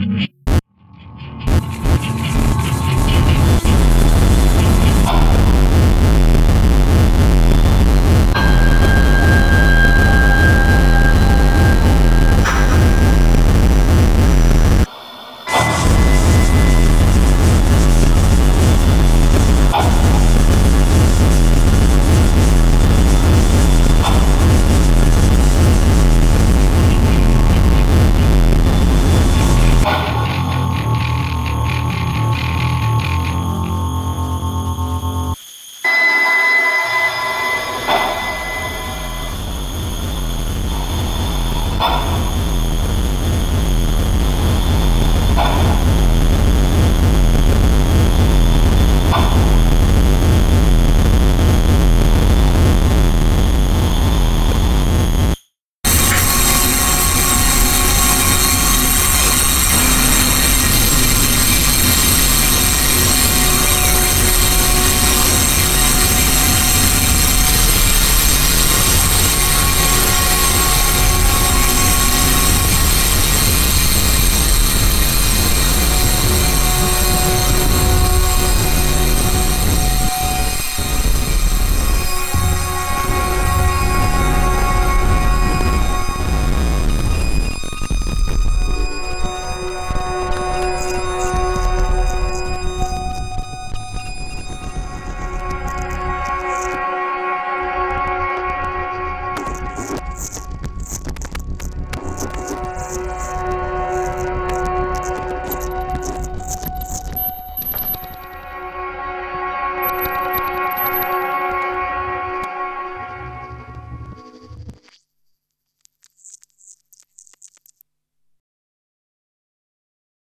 mm-hmm